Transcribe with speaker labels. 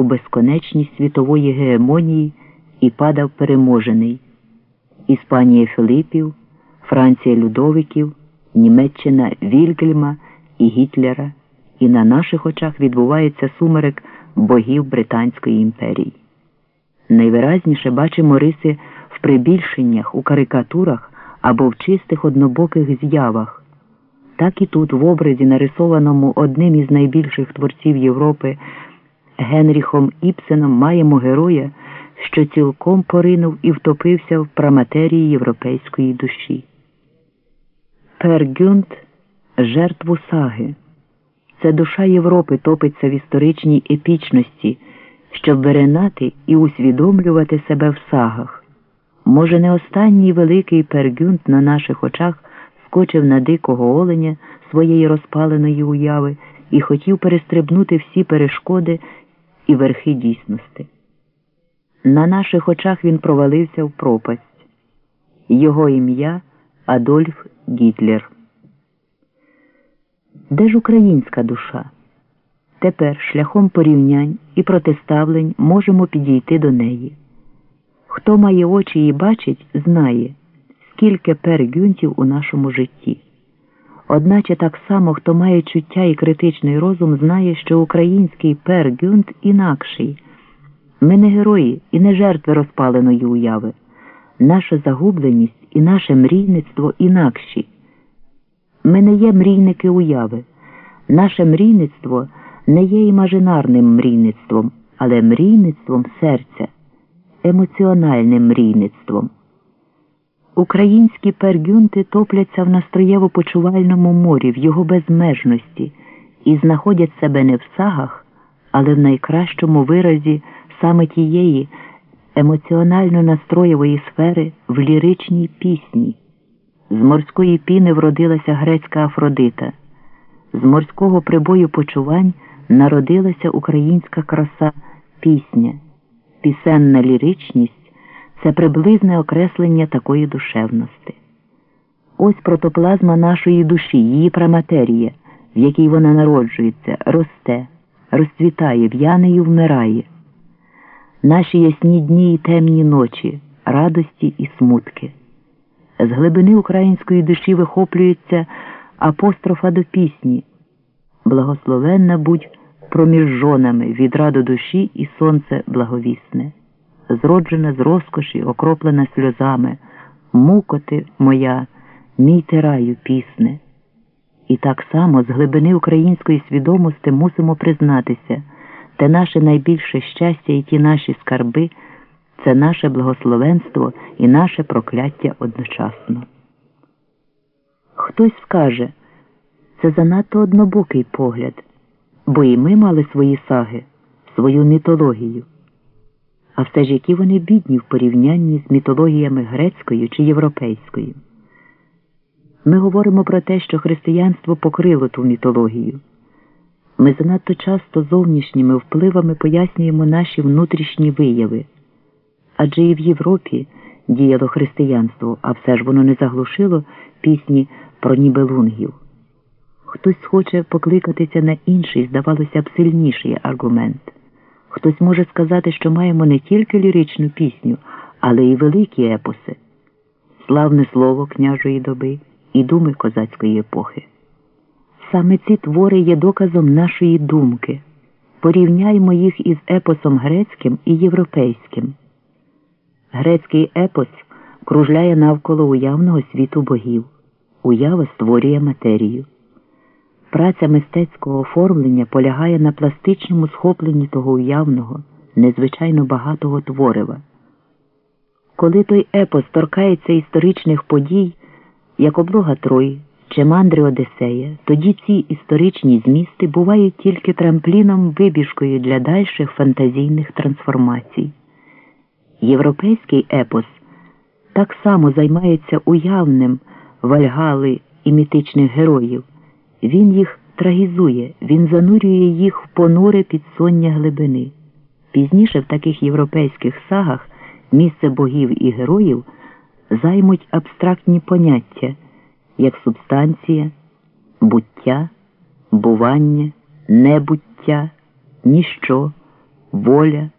Speaker 1: у безконечність світової гегемонії і падав переможений. Іспанія Філипів, Франція Людовиків, Німеччина Вільгельма і Гітлера, і на наших очах відбувається сумерек богів Британської імперії. Найвиразніше бачимо риси в прибільшеннях, у карикатурах або в чистих однобоких з'явах. Так і тут, в образі, нарисованому одним із найбільших творців Європи Генріхом Іпсеном, маємо героя, що цілком поринув і втопився в праматерії європейської душі. Пергюнт жертву саги. Це душа Європи топиться в історичній епічності, щоб виринати і усвідомлювати себе в сагах. Може, не останній великий пергюнт на наших очах скочив на дикого оленя своєї розпаленої уяви і хотів перестрибнути всі перешкоди і верхи дійсності. На наших очах він провалився в пропасть. Його ім'я Адольф Гітлер. Де ж українська душа? Тепер шляхом порівнянь і протиставлень можемо підійти до неї. Хто має очі і бачить, знає, скільки пергюнтів у нашому житті. Одначе так само, хто має чуття і критичний розум, знає, що український пергюнт інакший. Ми не герої і не жертви розпаленої уяви. Наша загубленість і наше мрійництво інакші. Ми не є мрійники уяви. Наше мрійництво не є імажинарним мрійництвом, але мрійництвом серця, емоціональним мрійництвом. Українські пергюнти топляться в настроєво-почувальному морі, в його безмежності і знаходять себе не в сагах, але в найкращому виразі саме тієї емоціонально настроєвої сфери в ліричній пісні. З морської піни вродилася грецька Афродита, з морського прибою почувань народилася українська краса пісня, пісенна ліричність це приблизне окреслення такої душевності. Ось протоплазма нашої душі, її праматерія, в якій вона народжується, росте, розцвітає, в'яне вмирає. Наші ясні дні і темні ночі, радості і смутки. З глибини української душі вихоплюється апострофа до пісні. Благословенна будь проміж жонами від раду душі і сонце благовісне зроджена з розкоші, окроплена сльозами, мукоти моя, мій ти раю пісне. І так само з глибини української свідомості мусимо признатися, те наше найбільше щастя і ті наші скарби це наше благословенство і наше прокляття одночасно. Хтось скаже, це занадто однобокий погляд, бо і ми мали свої саги, свою мітологію а все ж які вони бідні в порівнянні з мітологіями грецькою чи європейською. Ми говоримо про те, що християнство покрило ту мітологію. Ми занадто часто зовнішніми впливами пояснюємо наші внутрішні вияви, адже і в Європі діяло християнство, а все ж воно не заглушило пісні про нібелунгів. Хтось хоче покликатися на інший, здавалося б, сильніший аргумент. Хтось може сказати, що маємо не тільки ліричну пісню, але й великі епоси, славне слово княжої доби і думи козацької епохи. Саме ці твори є доказом нашої думки. Порівняймо їх із епосом грецьким і європейським. Грецький епос кружляє навколо уявного світу богів, уява створює матерію. Праця мистецького оформлення полягає на пластичному схопленні того уявного, незвичайно багатого творива. Коли той епос торкається історичних подій, як облога Трої чи мандри Одисея, тоді ці історичні змісти бувають тільки трампліном вибіжкою для дальших фантазійних трансформацій. Європейський епос так само займається уявним вальгали і мітичних героїв. Він їх трагізує, він занурює їх в понуре підсоння глибини. Пізніше в таких європейських сагах місце богів і героїв займуть абстрактні поняття, як субстанція, буття, бування, небуття, ніщо, воля,